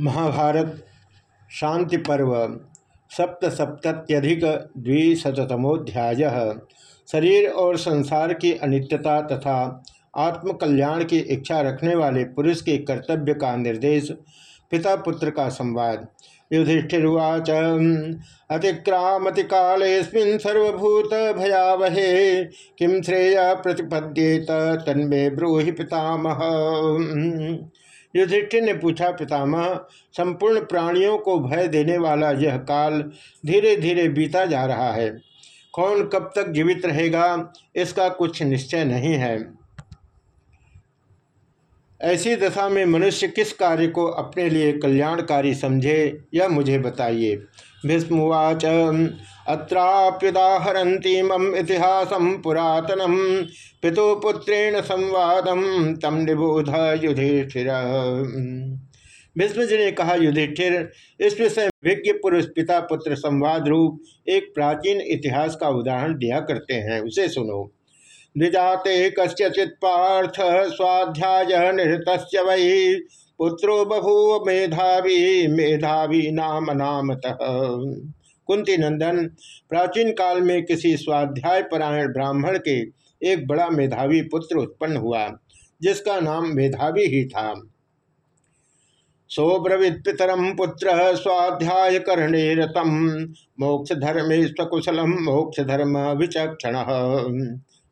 महाभारत, शांति पर्व, सप्तसप्तत्यधिक द्विशतमोध्याय शरीर और संसार की अनित्यता तथा आत्मकल्याण की इच्छा रखने वाले पुरुष के कर्तव्य का निर्देश पिता पुत्र का संवाद। युधिष्ठिर्वाच अतिक्रामति कालेस्मिन् सर्वभूत भयावहे किम श्रेय प्रतिपद्येत तन्मे ब्रूहि पितामह? युधिष्ठिर ने पूछा, पितामह, संपूर्ण प्राणियों को भय देने वाला यह काल धीरे धीरे बीता जा रहा है। कौन कब तक जीवित रहेगा, इसका कुछ निश्चय नहीं है। ऐसी दशा में मनुष्य किस कार्य को अपने लिए कल्याणकारी समझे, यह मुझे बताइए। भीष्मवाच अत्राप्युदाहरती मम इतिहास पुरातनम पितु पुत्रेण संवादम तम निबोध युधिष्ठिर। भीष्मजी ने कहा, युधिष्ठिर, इस विषय विज्ञ पुरुष पिता पुत्र संवाद रूप एक प्राचीन इतिहास का उदाहरण दिया करते हैं। उसे सुनो। द्विजाते कस्यचित पार्थ स्वाध्याय निहत वही पुत्रो बभूव मेधावी मेधावी नाम नामतः। कुंती नंदन, प्राचीन काल में किसी स्वाध्याय परायण ब्राह्मण के एक बड़ा मेधावी पुत्र उत्पन्न हुआ, जिसका नाम मेधावी ही था। सोब्रवीत पितरम पुत्र, स्वाध्याय करणे रतम। मोक्ष धर्मे स्वकुशलम मोक्ष धर्म विचक्षण।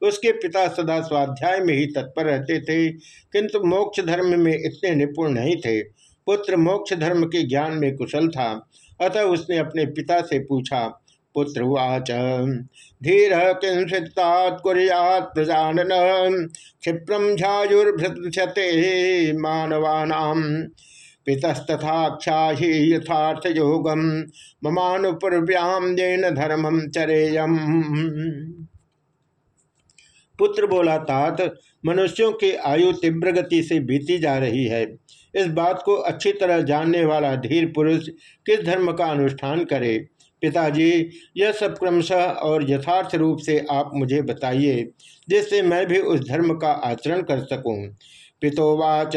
उसके पिता सदा स्वाध्याय में ही तत्पर रहते थे, किंतु मोक्ष धर्म में इतने निपुण नहीं थे। पुत्र मोक्ष धर्म के ज्ञान में कुशल था, अतः उसने अपने पिता से पूछा, पुत्र उच धीर किंसितात्कुरियान प्रजानन क्षिप्रम झायुर्भृते मानवानाम पितस्तथाक्षा ही यथार्थ योगम ममानुपुर्व्याम जैन धर्मम चरेयम। पुत्र बोला, तात, मनुष्यों की आयु तीव्र गति से बीती जा रही है। इस बात को अच्छी तरह जानने वाला धीर पुरुष किस धर्म का अनुष्ठान करे? पिताजी, यह सब क्रमशः और यथार्थ रूप से आप मुझे बताइए, जिससे मैं भी उस धर्म का आचरण कर सकूँ। पितोवाच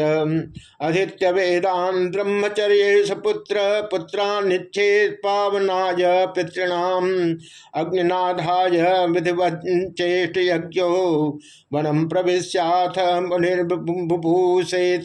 अधीत्य वेदान ब्रह्मचर्य पुत्र पुत्रान्छे पावनाय पितृणाम अग्निनाधाय विधिवचेष्ट यज्ञो वनम मुनिर्बुभूषेत।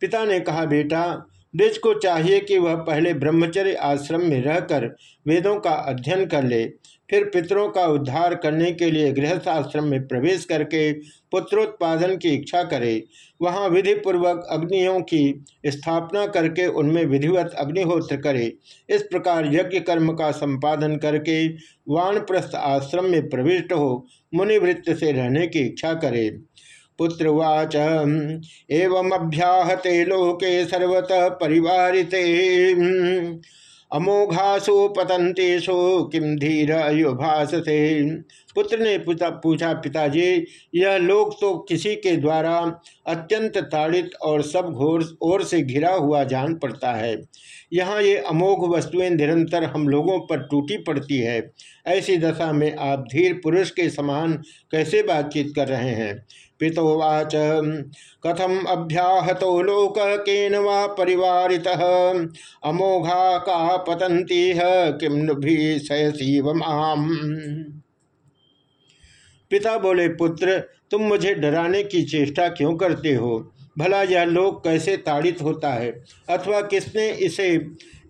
पिता ने कहा, बेटा द्विज को चाहिए कि वह पहले ब्रह्मचर्य आश्रम में रहकर वेदों का अध्ययन कर ले, फिर पितरों का उद्धार करने के लिए गृहस्थ आश्रम में प्रवेश करके पुत्रोत्पादन की इच्छा करे। वहाँ विधि पूर्वक अग्नियों की स्थापना करके उनमें विधिवत अग्निहोत्र करे। इस प्रकार यज्ञ कर्म का संपादन करके वानप्रस्थ आश्रम में प्रविष्ट हो, मुनिवृत्त से रहने की इच्छा करे। पुत्रवाच। एवं अभ्याहते लोके सर्वतः परिवारिते। अमोघासु पतंतेशु किम धीर युभाषसे पुत्र ने पूछा, पिताजी, यह लोक तो किसी के द्वारा अत्यंत ताड़ित और सब घोर ओर से घिरा हुआ जान पड़ता है। यहाँ ये अमोघ वस्तुएँ निरंतर हम लोगों पर टूटी पड़ती है। ऐसी दशा में आप धीर पुरुष के समान कैसे बातचीत कर रहे हैं? पितोवाच। कथम अभ्याहतो लोक केन वा अमोघा का पतंती किम आम पिता बोले, पुत्र, तुम मुझे डराने की चेष्टा क्यों करते हो? भला यह लोक कैसे ताड़ित होता है? अथवा किसने इसे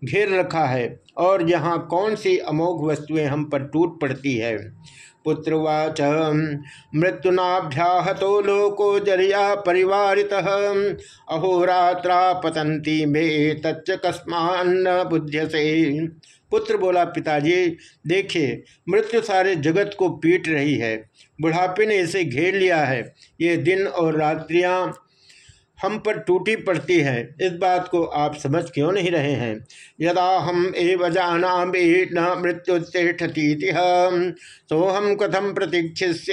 घेर रखा है? और यहाँ कौन सी अमोघ वस्तुएँ हम पर टूट पड़ती है? पुत्रवाच। मृत्युनाभ्याहतो लोको ज़रिया परिवार अहोरात्रा पतंती मे तच्च कस्मान्न से पुत्र बोला, पिताजी, देखिए, मृत्यु सारे जगत को पीट रही है। बुढ़ापे ने इसे घेर लिया है। ये दिन और रात्रियाँ हम पर टूटी पड़ती है। इस बात को आप समझ क्यों नहीं रहे हैं? यदा हम एव जाना न मृत्यु हम तो हम कथम प्रतीक्षिष्य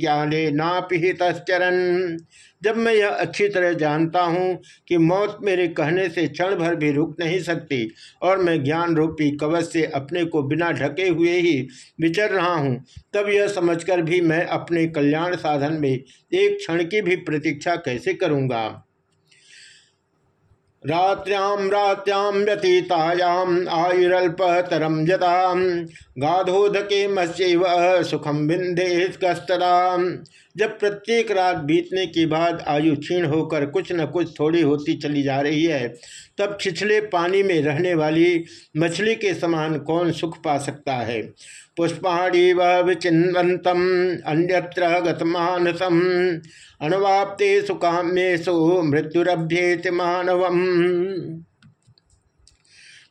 ज्ञाने नापिहितरन जब मैं यह अच्छी तरह जानता हूँ कि मौत मेरे कहने से क्षण भर भी रुक नहीं सकती और मैं ज्ञान रूपी कवच से अपने को बिना ढके हुए ही विचर रहा हूँ, तब यह समझकर भी मैं अपने कल्याण साधन में एक क्षण की भी प्रतीक्षा कैसे करूँगा? रात्र्याम रात्याम व्यतीतायाम आयुरल्पतरम जता गाधोधके मत्स्यव सुखम बिंदे जब प्रत्येक रात बीतने के बाद आयु क्षीण होकर कुछ न कुछ थोड़ी होती चली जा रही है, तब छिछले पानी में रहने वाली मछली के समान कौन सुख पा सकता है? पुष्पाणी विचिन्वंतम अन्यत्र गतमानसम, अणवाप्ते सुकाम्येशु मृत्युरभ्येत मानवम।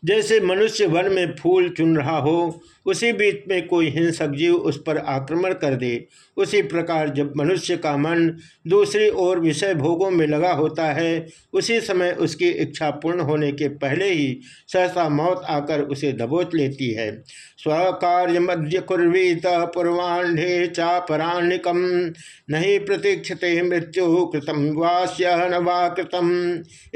जैसे मनुष्य वन में फूल चुन रहा हो उसी बीच में कोई हिंसक जीव उस पर आक्रमण कर दे। उसी प्रकार जब मनुष्य का मन दूसरी ओर विषय भोगों में लगा होता है, उसी समय उसकी इच्छा पूर्ण होने के पहले ही सहसा मौत आकर उसे दबोच लेती है। स्वकार्य मध्य कुर्वीत पूर्वाण्ढे चापराणिकम, नहीं प्रतीक्षते मृत्यु कृतम, वास्य न वा कृतम।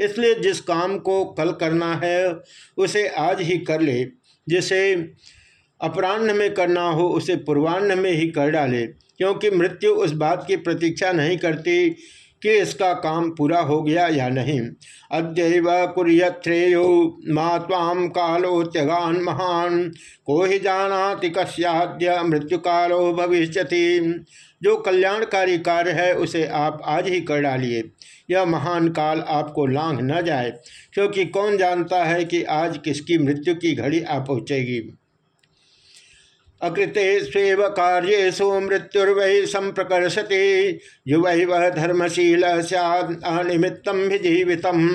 इसलिए जिस काम को कल करना है, उसे आज ही कर ले, जिसे अपराह्न में करना हो, उसे पूर्वाह्न में ही कर डाले, क्योंकि मृत्यु उस बात की प्रतीक्षा नहीं करती कि इसका काम पूरा हो गया या नहीं। अद्यव कुरियत्रेयो, मा कालो त्यगान महान, को ही जानाति कस्याद्य मृत्यु कालो भविष्य जो कल्याणकारी कार्य है, उसे आप आज ही कर डालिए। यह महान काल आपको लांघ न जाए, क्योंकि कौन जानता है कि आज किसकी मृत्यु की घड़ी आ पहुँचेगी। अकृते स्वेव कार्येशु मृत्युर्वै संप्रकर्षति। युव वह धर्मशील सनिमित्तम भी जीवितम।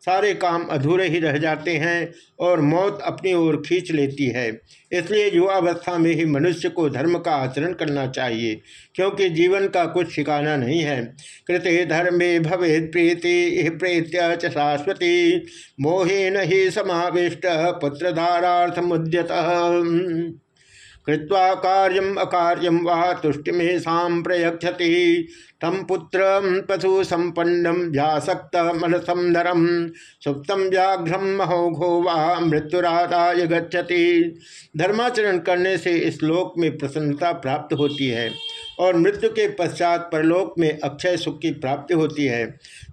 सारे काम अधूरे ही रह जाते हैं और मौत अपनी ओर खींच लेती है। इसलिए युवावस्था में ही मनुष्य को धर्म का आचरण करना चाहिए, क्योंकि जीवन का कुछ ठिकाना नहीं है। कृत धर्मे भवेद प्रीति प्रेत्य च शाश्वती। मोहेन ही समाविष्ट पुत्रधारार्थ मुद्यत कृत्वा कार्यम अकार्यम वा तुष्टिमेशा प्रयक्षति तम पुत्र पशु संपन्नम व्यासक्त मनसम नरम। सुप्तम व्याघ्रम महोघो वा मृत्युराधाय गति धर्माचरण करने से इस लोक में प्रसन्नता प्राप्त होती है। और मृत्यु के पश्चात परलोक में अक्षय सुख की प्राप्ति होती है।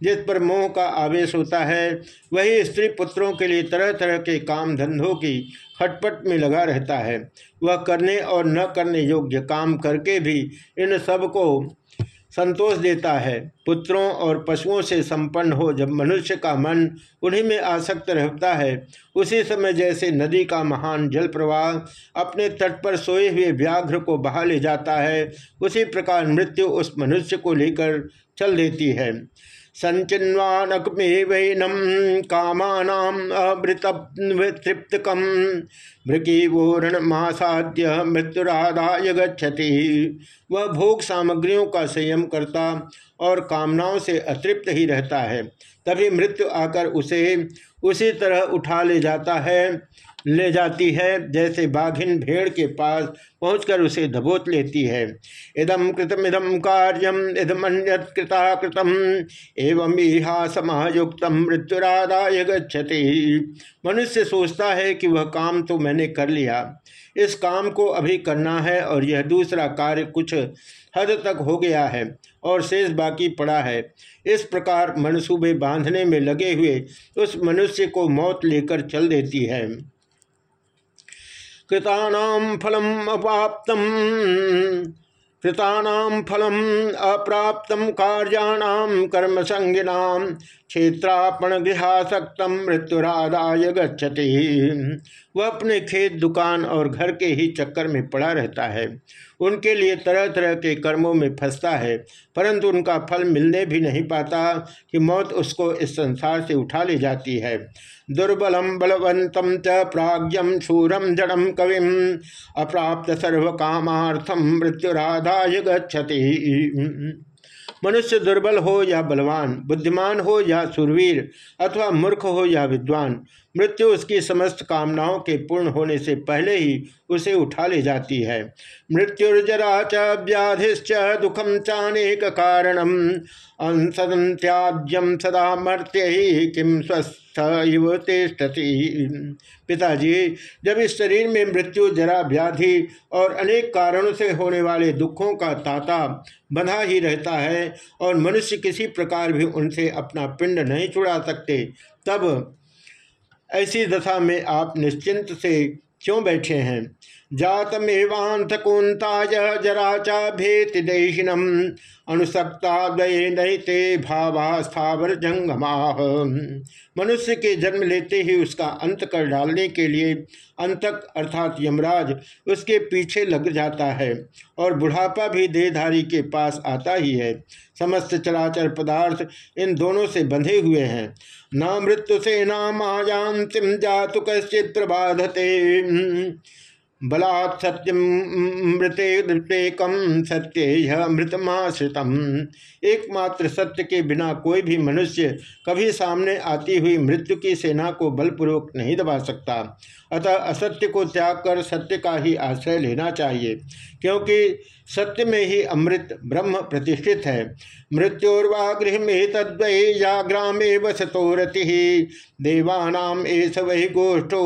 जिस पर मोह का आवेश होता है, वही स्त्री पुत्रों के लिए तरह तरह के काम धंधों की खटपट में लगा रहता है। वह करने और न करने योग्य काम करके भी इन सबको संतोष देता है। पुत्रों और पशुओं से संपन्न हो जब मनुष्य का मन उन्हीं में आसक्त रहता है, उसी समय जैसे नदी का महान जल प्रवाह अपने तट पर सोए हुए व्याघ्र को बहा ले जाता है, उसी प्रकार मृत्यु उस मनुष्य को लेकर चल देती है। संचिन्वानकमेवैनम कामानाम अमृतृप्तकम मृगीवोरण मासाद्य मृत्युराधाय गच्छति। वह भोग सामग्रियों का संयम करता और कामनाओं से अतृप्त ही रहता है। तभी मृत्यु आकर उसे, उसी तरह उठा ले जाता है। ले जाती है। जैसे बाघिन भेड़ के पास पहुंचकर उसे दबोच लेती है। इदम कृतम इदम कार्यम, इदम कृता कृतम एवं इहा समायुक्त मृत्युरादाय गच्छति। मनुष्य सोचता है कि वह काम तो मैंने कर लिया। इस काम को अभी करना है और यह दूसरा कार्य कुछ हद तक हो गया है और शेष बाकी पड़ा है। इस प्रकार मनसूबे बांधने में लगे हुए उस मनुष्य को मौत लेकर चल देती है। कृतानाम फलम अपाप्तम। कृतानाम फलम अप्राप्तम। कार्याणाम कर्म संज्ञाम क्षेत्रापण गृहासक्तम मृत्युरादाय गच्छति। वह अपने खेत, दुकान और घर के ही चक्कर में पड़ा रहता है। उनके लिए तरह तरह के कर्मों में फंसता है, परंतु उनका फल मिलने भी नहीं पाता कि मौत उसको इस संसार से उठा ले जाती है। दुर्बलम बलवंतम च प्राज्ञम शूरम जड़म कविम अप्राप्त सर्व कामार्थम मृत्युराधाय गच्छति। मनुष्य दुर्बल हो या बलवान बुद्धिमान हो या सुरवीर अथवा मूर्ख हो या विद्वान मृत्यु उसकी समस्त कामनाओं के पूर्ण होने से पहले ही उसे उठा ले जाती है। मृत्युर्जरा च व्याधिश्च दुखम चानेक कारणम अंसदम त्याज्यम सदा मर्त्य ही किम स्वस्थ पिताजी, जब इस शरीर में मृत्यु, जरा व्याधि और अनेक कारणों से होने वाले दुखों का ताता बंधा ही रहता है और मनुष्य किसी प्रकार भी उनसे अपना पिंड नहीं छुड़ा सकते, तब ऐसी दशा में आप निश्चिंत से क्यों बैठे हैं? जातमेवांत कुंताय जरा चा भेति देहिनम अनुसक्ता नैते भावा स्थावर जंगमा मनुष्य के जन्म लेते ही उसका अंत कर डालने के लिए अंतक अर्थात यमराज उसके पीछे लग जाता है और बुढ़ापा भी देहधारी के पास आता ही है। समस्त चराचर पदार्थ इन दोनों से बंधे हुए हैं। न मृत्यु से नाम आयांतिम जातु कश्चित प्रबाधते बलात् सत्यम मृत कम सत्य यह मृतमाश्रितम। एकमात्र सत्य के बिना कोई भी मनुष्य कभी सामने आती हुई मृत्यु की सेना को बलपूर्वक नहीं दबा सकता। अतः असत्य को त्याग कर सत्य का ही आश्रय लेना चाहिए, क्योंकि सत्य में ही अमृत ब्रह्म प्रतिष्ठित है। मृत्योर्वा गृह में तद्वय या ग्रामे वसतो रति देवानाम एस वही गोष्ठो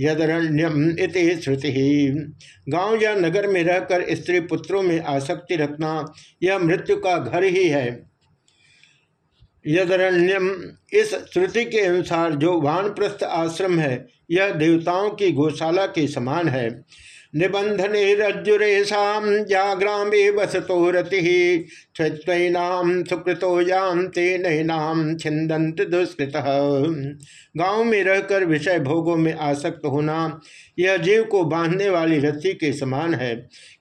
यदरण्यम इति श्रुति। गाँव या नगर में रहकर स्त्री पुत्रों में आसक्ति रखना, यह मृत्यु का घर ही है। यदरण्यम इस श्रुति के अनुसार जो वानप्रस्थ आश्रम है, यह देवताओं की गौशाला के समान है। निबंधने रज्जुरेशा जाग्रामे वसतो रति स्वनाम सुकृतो यान्ते नैनाम छिंदंत दुष्कृत। गाँव में रहकर विषय भोगों में आसक्त होना, यह जीव को बांधने वाली रस्सी के समान है।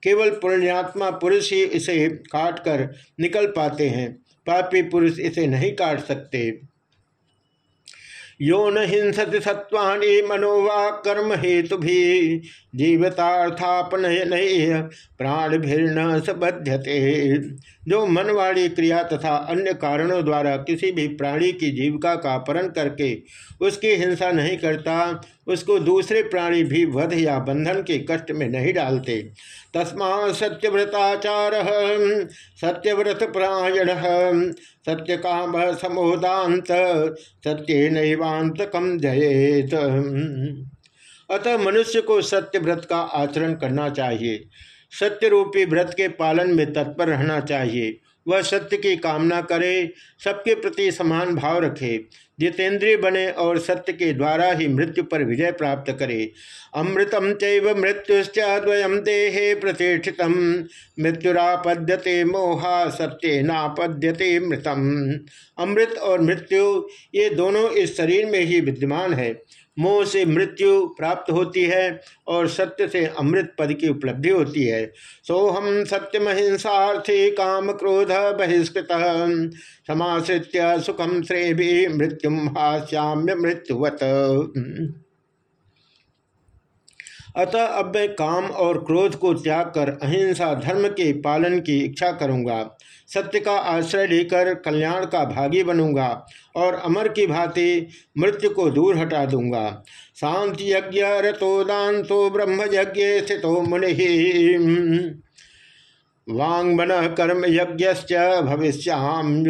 केवल पुण्यात्मा पुरुष ही इसे काट कर निकल पाते हैं। पापी पुरुष इसे नहीं काट सकते। यो न हिंसति सत्वाणी मनोवा कर्म हेतु भी जीवतार्थापन प्राण भिन्न सबध्यते जो मनवाड़ी क्रिया तथा अन्य कारणों द्वारा किसी भी प्राणी की जीविका का अपहरण करके उसकी हिंसा नहीं करता, उसको दूसरे प्राणी भी वध या बंधन के कष्ट में नहीं डालते। तस्मा सत्यव्रताचार, सत्यव्रत प्रायण सत्य काम समोदांत सत्य नैवांत कम जयेत। अतः मनुष्य को सत्य व्रत का आचरण करना चाहिए। सत्य रूपी व्रत के पालन में तत्पर रहना चाहिए। वह सत्य की कामना करे, सबके प्रति समान भाव रखे, जितेंद्रिय बने और सत्य के द्वारा ही मृत्यु पर विजय प्राप्त करे। अमृतम चैव मृत्युश्च द्वयम देहे प्रतिष्ठित मृत्युरापद्यते मोहा, सत्य नापद्यते मृतम। अमृत और मृत्यु, ये दोनों इस शरीर में ही विद्यमान है। मोह से मृत्यु प्राप्त होती है और सत्य से अमृत पद की उपलब्धि होती है। सोहम सत्यम हिंसार्थी काम क्रोध बहिष्कृत। समाश्रित्य सुखम श्रेभी मृत्युम हास्याम्य मृत्युवत। अतः अब मैं काम और क्रोध को त्याग कर अहिंसा धर्म के पालन की इच्छा करूँगा। सत्य का आश्रय लेकर कल्याण का भागी बनूँगा और अमर की भांति मृत्यु को दूर हटा दूँगा। शांति यज्ञ रतो दांतो ब्रह्म यज्ञ स्थितो मुनि वांगमन कर्म यज्ञ भविष्याम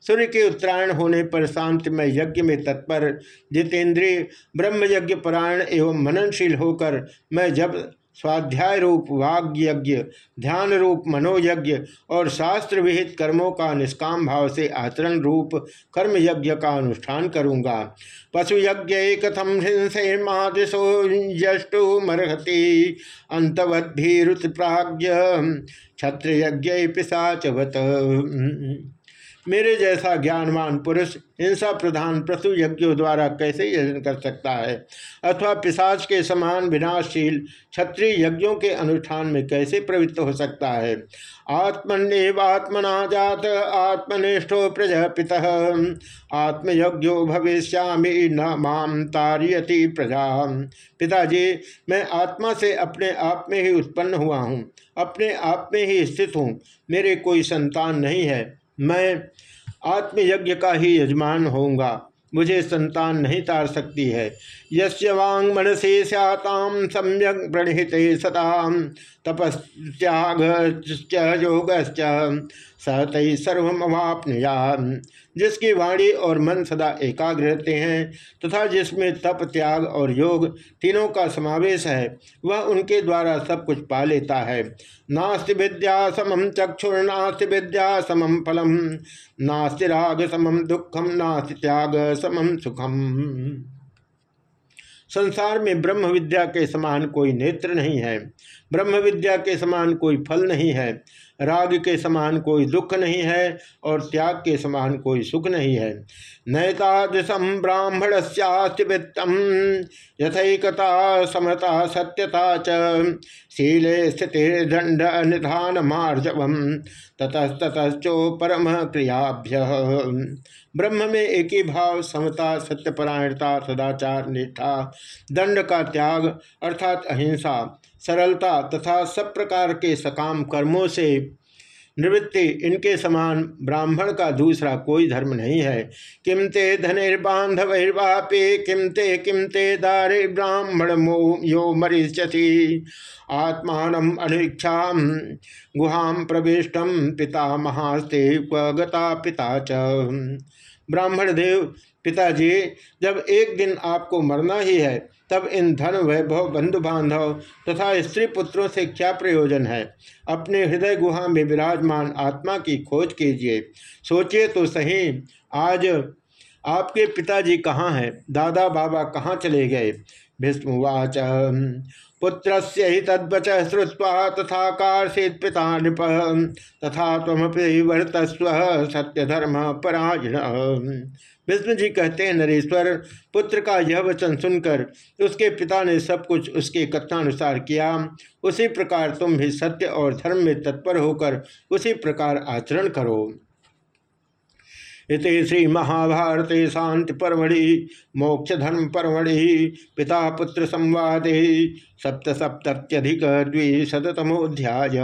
सूर्य के उत्तरायण होने पर शांतिमय यज्ञ में तत्पर जितेंद्रिय ब्रह्म यज्ञ परायण एवं मननशील होकर मैं जब स्वाध्याय रूप वाग यज्ञ ध्यान रूप मनोयज्ञ और शास्त्र विहित कर्मों का निष्काम भाव से आचरण रूप कर्म यज्ञ का अनुष्ठान करूँगा। पशु यज्ञ कथम हिंसे मादिशो यष्टु मरहति प्राज्ञ पिशाचवत। मेरे जैसा ज्ञानवान पुरुष हिंसा प्रधान प्रसु यज्ञों द्वारा कैसे यजन कर सकता है? अथवा पिशाच के समान विनाशशील क्षत्रिय यज्ञों के अनुष्ठान में कैसे प्रवृत्त हो सकता है? आत्मनिवात्मना जात, आत्मनिष्ठो प्रजापित। आत्मयज्ञो भविष्यामी, न माम तारियति प्रजा। पिताजी, मैं आत्मा से अपने आप में ही उत्पन्न हुआ हूँ, अपने आप में ही स्थित हूँ। मेरे कोई संतान नहीं है। मैं आत्मयज्ञ का ही यजमान होऊँगा। मुझे संतान नहीं तार सकती है। यस्य वांग मनसे सताम सम्यक प्रणहित सता तपस्याग योगश्च सहत सर्वमवापनुया जिसकी वाणी और मन सदा एकाग्र रहते हैं, तथा जिसमें तप, त्याग और योग तीनों का समावेश है, वह उनके द्वारा सब कुछ पा लेता है। नास्ति विद्या समम चक्षुर्नास्ति विद्या समम फलम। नास्ति राग समम दुखम, नास्ति त्याग समम सुखम। संसार में ब्रह्म विद्या के समान कोई नेत्र नहीं है, ब्रह्म विद्या के समान कोई फल नहीं है, राग के समान कोई दुख नहीं है और त्याग के समान कोई सुख नहीं है। नैतादृशम ब्राह्मण वित्तम यथकता समता सत्यता च। शीले स्थिति दंड निधान मार्जव ततस्ततश्चो परम क्रियाभ्य। ब्रह्म में एक ही भाव, समता, सत्यपरायणता, सदाचार, निष्ठा, दंड का त्याग, अर्थात अहिंसा, सरलता तथा सब प्रकार के सकाम कर्मों से निवृत्ति इनके समान ब्राह्मण का दूसरा कोई धर्म नहीं है। किम ते धनिर्बांधवैर्वापे किम ते किम ते दारे ब्राह्मण मो यो मरीष्यति आत्मान अनिक्षा गुहाम प्रविष्टम पिता महास्ते गता पिता च। ब्राह्मण देव पिताजी, जब एक दिन आपको मरना ही है, तब इन धन वैभव बंधु बांधव तथा स्त्री पुत्रों से क्या प्रयोजन है? अपने हृदय गुहा में विराजमान आत्मा की खोज कीजिए। सोचिए तो सही, आज आपके पिताजी कहाँ हैं? दादा बाबा कहाँ चले गए? भीष्मवाच पुत्र से ही तद्वच श्रुवा तथा कार्षित पिता नृप तथा तमपि वर्तस्व सत्य धर्म परायण। विष्णु जी कहते हैं, नरेश्वर, पुत्र का यह वचन सुनकर उसके पिता ने सब कुछ उसके कथनानुसार किया। उसी प्रकार तुम भी सत्य और धर्म में तत्पर होकर उसी प्रकार आचरण करो। इति श्री महाभारते शांति परमढ़ि मोक्ष धर्म परमढ़ि पिता पुत्र संवादे सप्त सप्तत्यधिक द्विशतमोध्याय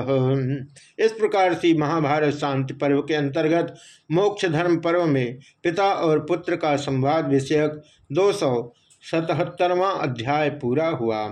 इस प्रकार से महाभारत शांति पर्व के अंतर्गत मोक्ष धर्म पर्व में पिता और पुत्र का संवाद विषयक दो सौ सतहत्तरवा अध्याय पूरा हुआ।